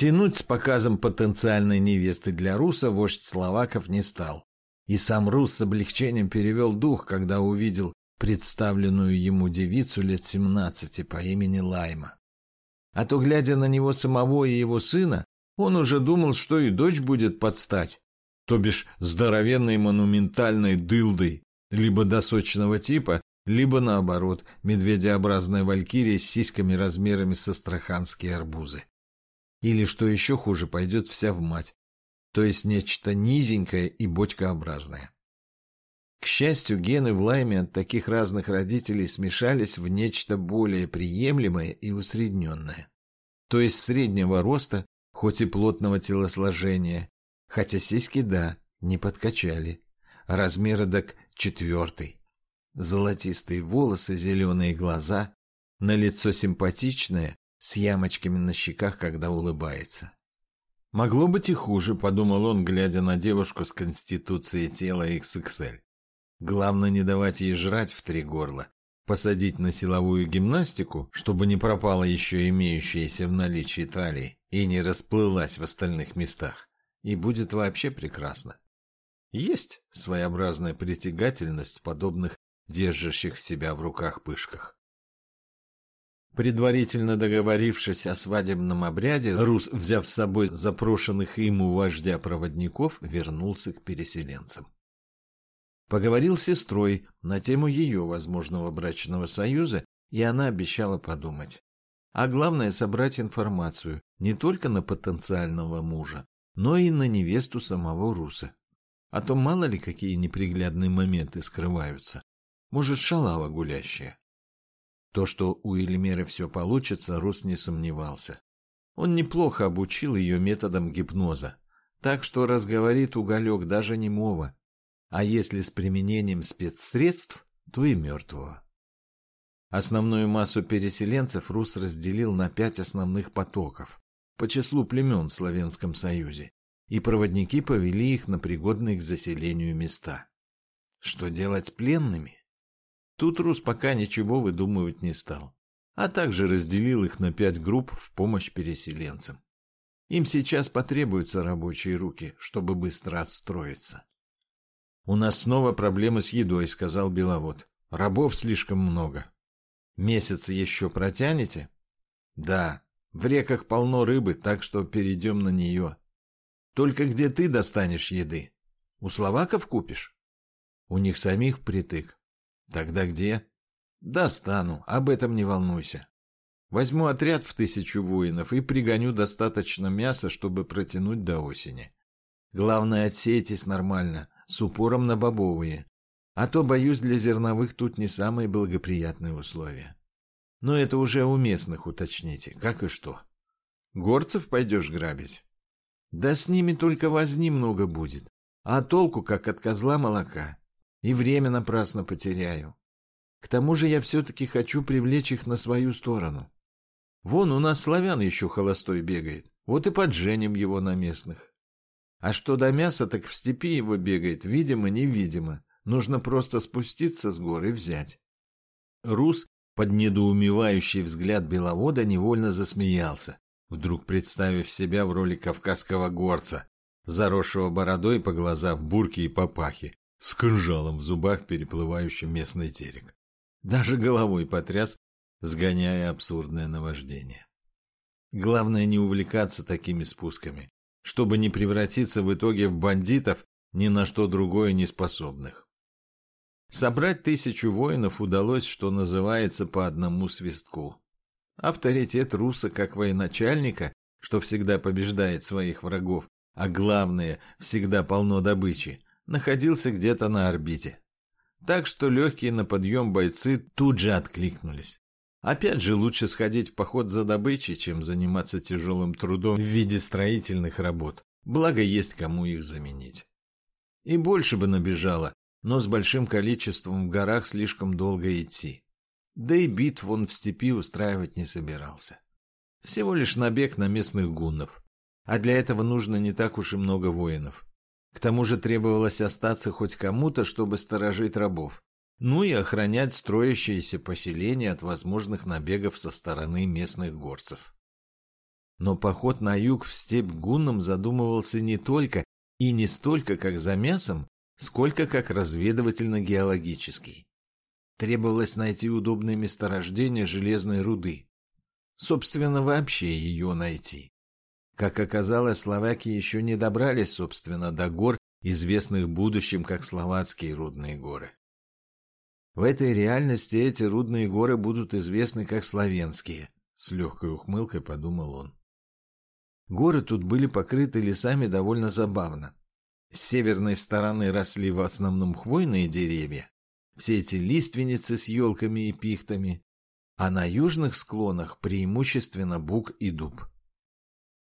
Тянуть с показом потенциальной невесты для Руса вождь Словаков не стал. И сам Рус с облегчением перевел дух, когда увидел представленную ему девицу лет семнадцати по имени Лайма. А то, глядя на него самого и его сына, он уже думал, что и дочь будет подстать, то бишь здоровенной монументальной дылдой, либо досочного типа, либо наоборот, медведеобразная валькирия с сиськами размерами с астраханские арбузы. Или, что еще хуже, пойдет вся в мать, то есть нечто низенькое и бочкообразное. К счастью, гены в лайме от таких разных родителей смешались в нечто более приемлемое и усредненное. То есть среднего роста, хоть и плотного телосложения, хотя сиськи, да, не подкачали. Размера так четвертый. Золотистые волосы, зеленые глаза, на лицо симпатичное, с ямочками на щеках, когда улыбается. Могло быть и хуже, подумал он, глядя на девушку с конституцией тела XXL. Главное не давать ей жрать в три горла, посадить на силовую гимнастику, чтобы не пропала еще имеющаяся в наличии талии и не расплылась в остальных местах. И будет вообще прекрасно. Есть своеобразная притягательность подобных держащих себя в руках пышках. Предварительно договорившись о свадебном обряде, Рус, взяв с собой запрошенных ему вождя проводников, вернулся к переселенцам. Поговорил с сестрой на тему ее возможного брачного союза, и она обещала подумать. А главное собрать информацию не только на потенциального мужа, но и на невесту самого Руса. А то мало ли какие неприглядные моменты скрываются. Может, шалава гулящая. То, что у Эльмеры все получится, Рус не сомневался. Он неплохо обучил ее методом гипноза, так что разговорит уголек даже немого, а если с применением спецсредств, то и мертвого. Основную массу переселенцев Рус разделил на пять основных потоков по числу племен в Славянском Союзе, и проводники повели их на пригодные к заселению места. Что делать с пленными? Тут Рус пока ничего выдумывать не стал, а также разделил их на пять групп в помощь переселенцам. Им сейчас потребуются рабочие руки, чтобы быстро отстроиться. «У нас снова проблемы с едой», — сказал Беловод. «Рабов слишком много». «Месяц еще протянете?» «Да. В реках полно рыбы, так что перейдем на нее. Только где ты достанешь еды? У словаков купишь?» «У них самих притык». «Тогда где?» «Достану, об этом не волнуйся. Возьму отряд в тысячу воинов и пригоню достаточно мяса, чтобы протянуть до осени. Главное, отсейтесь нормально, с упором на бобовые. А то, боюсь, для зерновых тут не самые благоприятные условия. Но это уже у местных уточните, как и что. Горцев пойдешь грабить? Да с ними только возни много будет. А толку, как от козла молока. И время напрасно потеряю. К тому же я все-таки хочу привлечь их на свою сторону. Вон у нас славян еще холостой бегает. Вот и подженим его на местных. А что до мяса, так в степи его бегает, видимо-невидимо. Нужно просто спуститься с гор и взять. Рус под недоумевающий взгляд беловода невольно засмеялся, вдруг представив себя в роли кавказского горца, заросшего бородой по глаза в бурке и папахе, с кинжалом в зубах, переплывающим местный терек. Даже головой потряс, сгоняя абсурдное наваждение. Главное не увлекаться такими спусками чтобы не превратиться в итоге в бандитов, ни на что другое не способных. Собрать тысячу воинов удалось, что называется, по одному свистку. Авторитет Руса как военачальника, что всегда побеждает своих врагов, а главное, всегда полно добычи, находился где-то на орбите. Так что легкие на подъем бойцы тут же откликнулись. Опять же, лучше сходить в поход за добычей, чем заниматься тяжелым трудом в виде строительных работ. Благо, есть кому их заменить. И больше бы набежало, но с большим количеством в горах слишком долго идти. Да и битв он в степи устраивать не собирался. Всего лишь набег на местных гуннов. А для этого нужно не так уж и много воинов. К тому же требовалось остаться хоть кому-то, чтобы сторожить рабов ну и охранять строящиеся поселения от возможных набегов со стороны местных горцев. Но поход на юг в степь гуннам задумывался не только и не столько как за мясом, сколько как разведывательно-геологический. Требовалось найти удобное месторождение железной руды. Собственно, вообще ее найти. Как оказалось, словаки еще не добрались, собственно, до гор, известных будущим как Словацкие рудные горы. В этой реальности эти рудные горы будут известны как Славянские, с легкой ухмылкой подумал он. Горы тут были покрыты лесами довольно забавно. С северной стороны росли в основном хвойные деревья, все эти лиственницы с елками и пихтами, а на южных склонах преимущественно бук и дуб.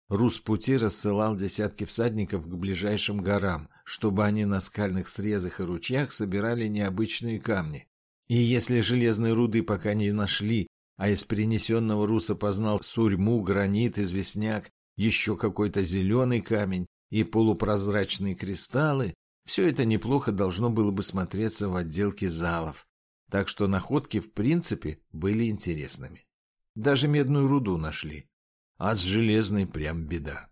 Рус пути рассылал десятки всадников к ближайшим горам, чтобы они на скальных срезах и ручьях собирали необычные камни. И если железной руды пока не нашли, а из принесенного Руса познал сурьму, гранит, известняк, еще какой-то зеленый камень и полупрозрачные кристаллы, все это неплохо должно было бы смотреться в отделке залов, так что находки в принципе были интересными. Даже медную руду нашли, а с железной прям беда.